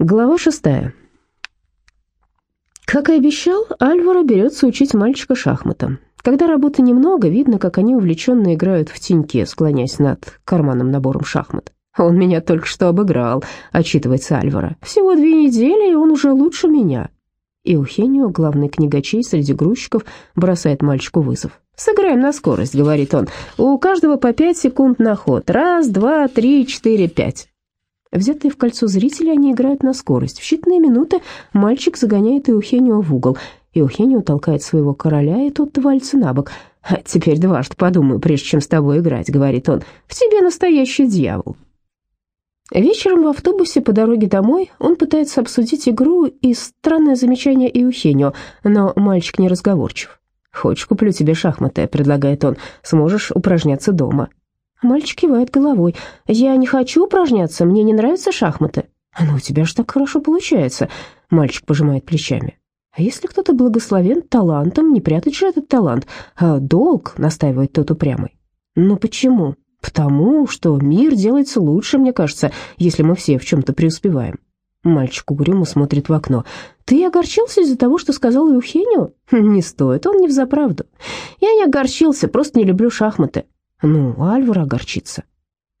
Глава шестая. Как и обещал, Альваро берется учить мальчика шахматам. Когда работы немного, видно, как они увлеченно играют в теньке, склоняясь над карманным набором шахмат. «Он меня только что обыграл», — отчитывается Альваро. «Всего две недели, и он уже лучше меня». И Ухенио, главный книгачей среди грузчиков, бросает мальчику вызов. «Сыграем на скорость», — говорит он. «У каждого по пять секунд на ход. Раз, два, три, четыре, пять». Взятые в кольцо зрители, они играют на скорость. В считанные минуты мальчик загоняет Иухенио в угол. Иухенио толкает своего короля, и тот валится на бок. «А теперь дважды подумаю, прежде чем с тобой играть», — говорит он. «В тебе настоящий дьявол». Вечером в автобусе по дороге домой он пытается обсудить игру и странное замечание Иухенио, но мальчик не разговорчив. «Хочешь, куплю тебе шахматы», — предлагает он. «Сможешь упражняться дома». Мальчик кивает головой. «Я не хочу упражняться, мне не нравятся шахматы». «Но у тебя же так хорошо получается», — мальчик пожимает плечами. «А если кто-то благословен талантом, не прятать же этот талант, а долг», — настаивает тот упрямый. «Но почему?» «Потому что мир делается лучше, мне кажется, если мы все в чем-то преуспеваем». Мальчик угрюмо смотрит в окно. «Ты огорчился из-за того, что сказал Евхению?» «Не стоит, он не взаправду». «Я не огорчился, просто не люблю шахматы». Ну, Альвар огорчится.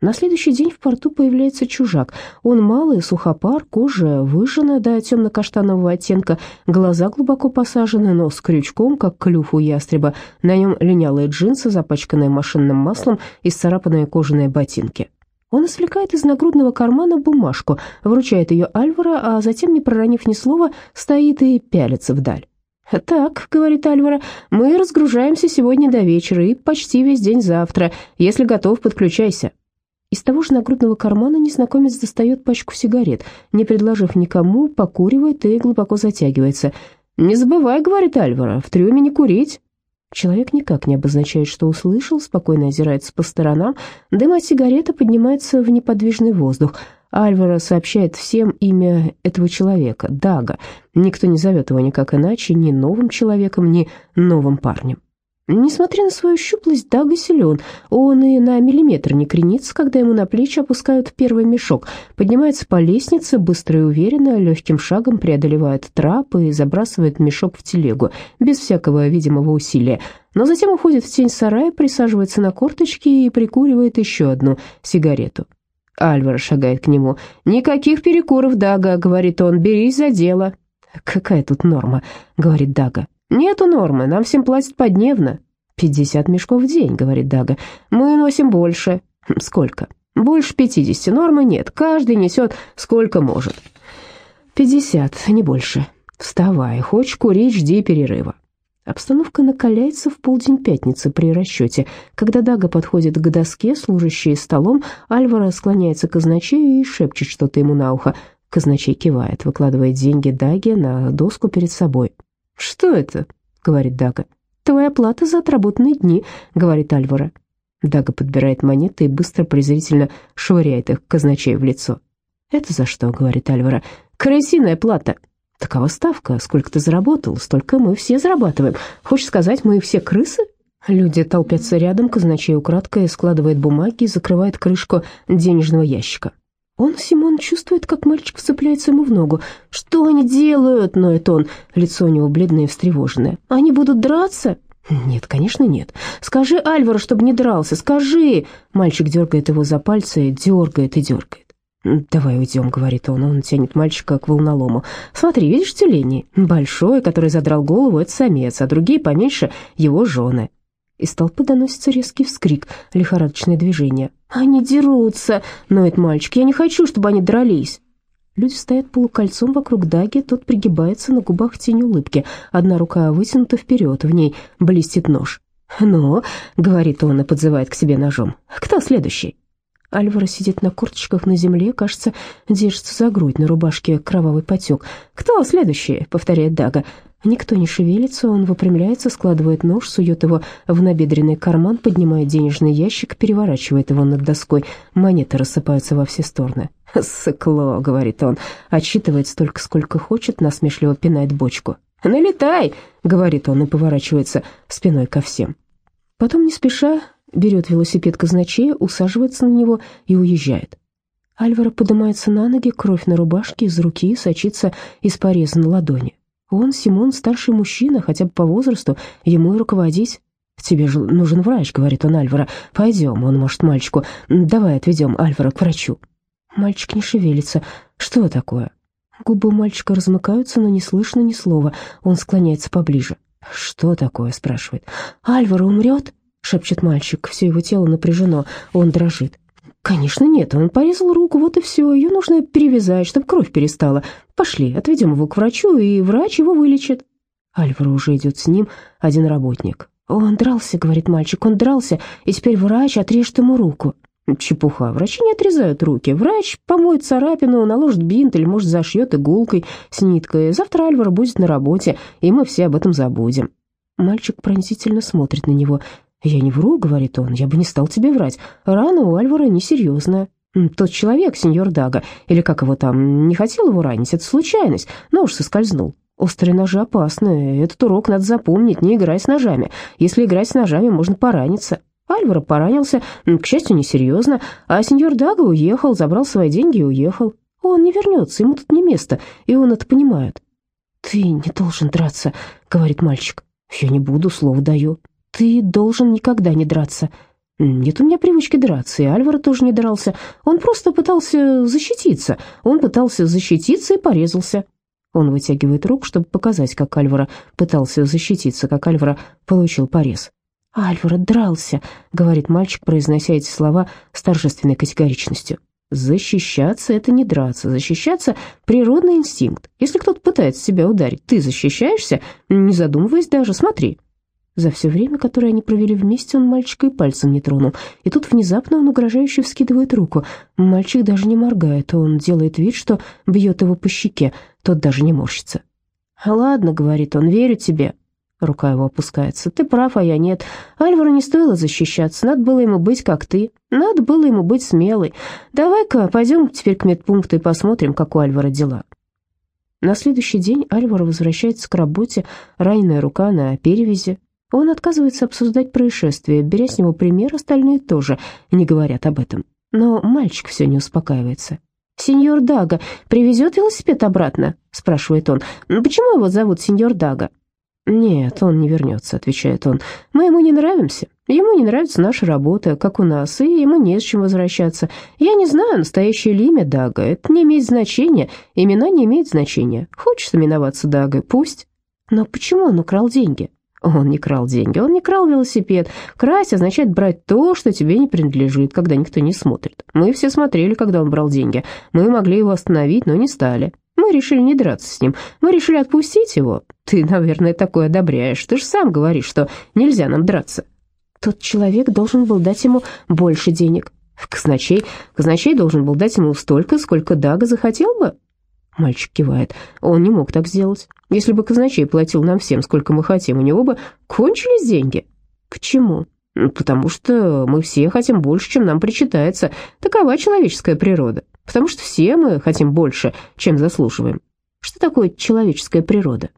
На следующий день в порту появляется чужак. Он малый, сухопар, кожа выжжена до темно-каштанового оттенка, глаза глубоко посажены, нос крючком, как клюв у ястреба. На нем линялые джинсы, запачканные машинным маслом и сцарапанные кожаные ботинки. Он извлекает из нагрудного кармана бумажку, вручает ее Альвара, а затем, не проронив ни слова, стоит и пялится вдаль. «Так», — говорит Альвара, — «мы разгружаемся сегодня до вечера и почти весь день завтра. Если готов, подключайся». Из того же нагрудного кармана незнакомец достает пачку сигарет, не предложив никому, покуривает и глубоко затягивается. «Не забывай», — говорит Альвара, — «в трюме не курить». Человек никак не обозначает, что услышал, спокойно озирается по сторонам, дым от сигареты поднимается в неподвижный воздух — Альвара сообщает всем имя этого человека, Дага. Никто не зовет его никак иначе, ни новым человеком, ни новым парнем. Несмотря на свою щуплость, Дага силен. Он и на миллиметр не кренится, когда ему на плечи опускают первый мешок. Поднимается по лестнице, быстро и уверенно, легким шагом преодолевает трап и забрасывает мешок в телегу, без всякого видимого усилия. Но затем уходит в тень сарая, присаживается на корточки и прикуривает еще одну сигарету. Альвар шагает к нему. «Никаких перекуров, Дага», — говорит он, — «берись за дело». «Какая тут норма?» — говорит Дага. «Нету нормы, нам всем платят подневно». «Пятьдесят мешков в день», — говорит Дага. «Мы носим больше». «Хм, «Сколько?» «Больше пятидесяти, нормы нет, каждый несет сколько может». «Пятьдесят, не больше. Вставай, хочешь курить, жди перерыва». Обстановка накаляется в полдень пятницы при расчете. Когда Дага подходит к доске, служащей столом, Альвара склоняется к казначею и шепчет что-то ему на ухо. Казначей кивает, выкладывает деньги Даге на доску перед собой. «Что это?» — говорит Дага. «Твоя плата за отработанные дни», — говорит Альвара. Дага подбирает монеты и быстро презрительно швыряет их казначею в лицо. «Это за что?» — говорит Альвара. «Крысиная плата». Такова ставка. Сколько ты заработал, столько мы все зарабатываем. Хочешь сказать, мы все крысы? Люди толпятся рядом, казначей украдкой складывает бумаги и закрывает крышку денежного ящика. Он, Симон, чувствует, как мальчик вцепляется ему в ногу. «Что они делают?» — ноет он. Лицо у него бледное и встревоженное. «Они будут драться?» «Нет, конечно, нет. Скажи Альвару, чтобы не дрался, скажи!» Мальчик дергает его за пальцы, дергает и дергает. «Давай уйдем», — говорит он. Он тянет мальчика к волнолому. «Смотри, видишь тюлени? Большой, который задрал голову, — это самец, а другие поменьше — его жены». Из толпы доносится резкий вскрик, лихорадочное движение. «Они дерутся!» — ноет мальчик. «Я не хочу, чтобы они дрались!» Люди стоят полукольцом вокруг Даги, тот пригибается, на губах тень улыбки. Одна рука вытянута вперед, в ней блестит нож. «Ну», — говорит он и подзывает к себе ножом, — «кто следующий?» Альвара сидит на корточках на земле, кажется, держится за грудь, на рубашке кровавый потек. «Кто следующий?» — повторяет Дага. Никто не шевелится, он выпрямляется, складывает нож, сует его в набедренный карман, поднимает денежный ящик, переворачивает его над доской. Монеты рассыпаются во все стороны. «Сыкло», — говорит он, отсчитывает столько, сколько хочет, насмешливо пинает бочку. «Налетай», — говорит он и поворачивается спиной ко всем. Потом, не спеша, берет велосипед казначея, усаживается на него и уезжает. Альвара поднимается на ноги, кровь на рубашке, из руки сочится из пореза на ладони. Он, Симон, старший мужчина, хотя бы по возрасту, ему и руководить. «Тебе же нужен врач», — говорит он Альвара. «Пойдем», — он может мальчику. «Давай отведем Альвара к врачу». Мальчик не шевелится. «Что такое?» Губы мальчика размыкаются, но не слышно ни слова. Он склоняется поближе. «Что такое?» — спрашивает. «Альвара умрет?» — шепчет мальчик. Все его тело напряжено, он дрожит. «Конечно нет, он порезал руку, вот и все. Ее нужно перевязать, чтобы кровь перестала. Пошли, отведем его к врачу, и врач его вылечит». Альвара уже идет с ним, один работник. «Он дрался», — говорит мальчик, — «он дрался, и теперь врач отрежет ему руку». Чепуха, врачи не отрезают руки. Врач помоет царапину, наложит бинт или, может, зашьет иголкой с ниткой. Завтра Альвара будет на работе, и мы все об этом забудем. Мальчик пронзительно смотрит на него. «Я не вру», — говорит он, — «я бы не стал тебе врать. Рана у Альвара несерьезная. Тот человек, сеньор Дага, или как его там, не хотел его ранить, это случайность, но уж соскользнул. Острые ножи опасны, этот урок надо запомнить, не играй с ножами. Если играть с ножами, можно пораниться. Альваро поранился, к счастью, несерьезно, а сеньор Дага уехал, забрал свои деньги и уехал. Он не вернется, ему тут не место, и он это понимает. «Ты не должен драться», — говорит мальчик. «Я не буду, слово даю. Ты должен никогда не драться». «Нет у меня привычки драться, и Альваро тоже не дрался. Он просто пытался защититься. Он пытался защититься и порезался». Он вытягивает руку, чтобы показать, как Альваро пытался защититься, как Альваро получил порез. «Альваро дрался», — говорит мальчик, произнося эти слова с торжественной категоричностью. «Защищаться — это не драться. Защищаться — природный инстинкт. Если кто-то пытается тебя ударить, ты защищаешься, не задумываясь даже, смотри». За все время, которое они провели вместе, он мальчика и пальцем не тронул. И тут внезапно он угрожающе вскидывает руку. Мальчик даже не моргает, он делает вид, что бьет его по щеке. Тот даже не морщится. «Ладно», — говорит он, — «верю тебе». Рука его опускается. «Ты прав, а я нет. Альвару не стоило защищаться. Надо было ему быть, как ты. Надо было ему быть смелой. Давай-ка пойдем теперь к медпункту и посмотрим, как у Альвара дела». На следующий день Альвара возвращается к работе, раненая рука на перевязи. Он отказывается обсуждать происшествие, беря с него пример, остальные тоже не говорят об этом. Но мальчик все не успокаивается. «Сеньор Дага привезет велосипед обратно?» – спрашивает он. «Почему его зовут сеньор Дага?» «Нет, он не вернется», — отвечает он. «Мы ему не нравимся. Ему не нравится наша работа, как у нас, и ему не с чем возвращаться. Я не знаю настоящее ли имя Дага. Это не имеет значения. Имена не имеют значения. Хочешь именоваться Дагой? Пусть». «Но почему он украл деньги?» Он не крал деньги, он не крал велосипед. Красть означает брать то, что тебе не принадлежит, когда никто не смотрит. Мы все смотрели, когда он брал деньги. Мы могли его остановить, но не стали. Мы решили не драться с ним. Мы решили отпустить его. Ты, наверное, такое одобряешь. Ты же сам говоришь, что нельзя нам драться. Тот человек должен был дать ему больше денег. Казначей, казначей должен был дать ему столько, сколько Дага захотел бы. Мальчик кивает. Он не мог так сделать. Если бы казначей платил нам всем, сколько мы хотим, у него бы кончились деньги. Почему? Потому что мы все хотим больше, чем нам причитается. Такова человеческая природа потому что все мы хотим больше, чем заслуживаем. Что такое человеческая природа?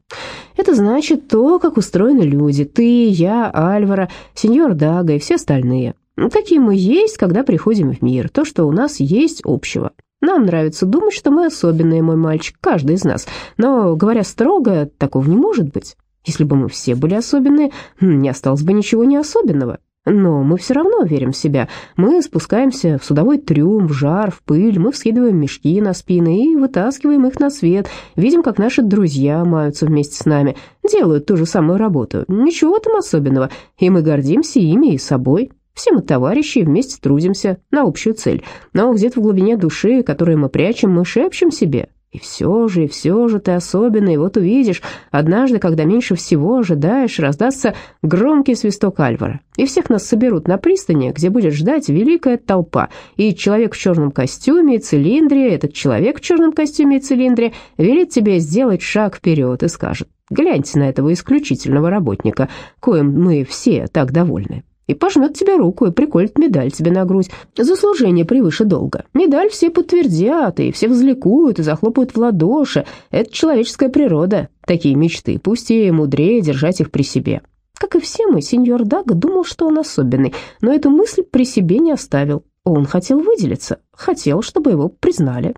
Это значит то, как устроены люди. Ты, я, Альвара, сеньор Дага и все остальные. Какие мы есть, когда приходим в мир. То, что у нас есть общего. Нам нравится думать, что мы особенные, мой мальчик, каждый из нас. Но, говоря строго, такого не может быть. Если бы мы все были особенные, не осталось бы ничего не особенного. Но мы все равно верим в себя. Мы спускаемся в судовой трюм, в жар, в пыль, мы вскидываем мешки на спины и вытаскиваем их на свет. Видим, как наши друзья маются вместе с нами, делают ту же самую работу. Ничего там особенного, и мы гордимся ими и собой. Все мы товарищи и вместе трудимся на общую цель. Но где-то в глубине души, которую мы прячем, мы шепчем себе и все же, и все же ты особенный, вот увидишь, однажды, когда меньше всего ожидаешь, раздастся громкий свисток Альвара, и всех нас соберут на пристани, где будет ждать великая толпа, и человек в черном костюме и цилиндре, этот человек в черном костюме и цилиндре, велит тебе сделать шаг вперед и скажет, гляньте на этого исключительного работника, коим мы все так довольны и пожмет тебе руку и приколет медаль тебе на грудь за служение превыше долга. Медаль все подтвердят, и все взликуют и захлопают в ладоши. Это человеческая природа, такие мечты, пусть и мудрее держать их при себе. Как и все мы, сеньор Дага думал, что он особенный, но эту мысль при себе не оставил. Он хотел выделиться, хотел, чтобы его признали.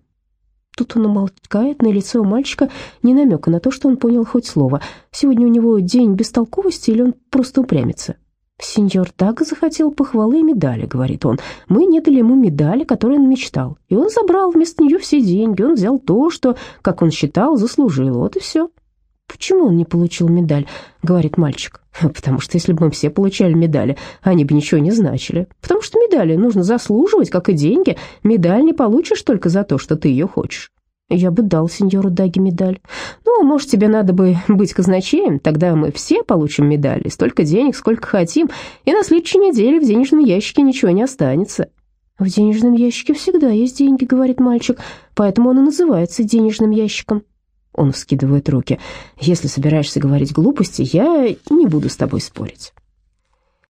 Тут он умолкает, на лице у мальчика не намека на то, что он понял хоть слово. Сегодня у него день бестолковости или он просто упрямится? «Сеньор так захотел похвалы и медали», — говорит он. «Мы не дали ему медали, которую он мечтал. И он забрал вместо нее все деньги. Он взял то, что, как он считал, заслужил. Вот и все». «Почему он не получил медаль?» — говорит мальчик. «Потому что если бы мы все получали медали, они бы ничего не значили. Потому что медали нужно заслуживать, как и деньги. Медаль не получишь только за то, что ты ее хочешь». «Я бы дал сеньору Даги медаль. Ну, может, тебе надо бы быть казначеем, тогда мы все получим медали, столько денег, сколько хотим, и на следующей неделе в денежном ящике ничего не останется». «В денежном ящике всегда есть деньги», — говорит мальчик, «поэтому он и называется денежным ящиком». Он вскидывает руки. «Если собираешься говорить глупости, я не буду с тобой спорить».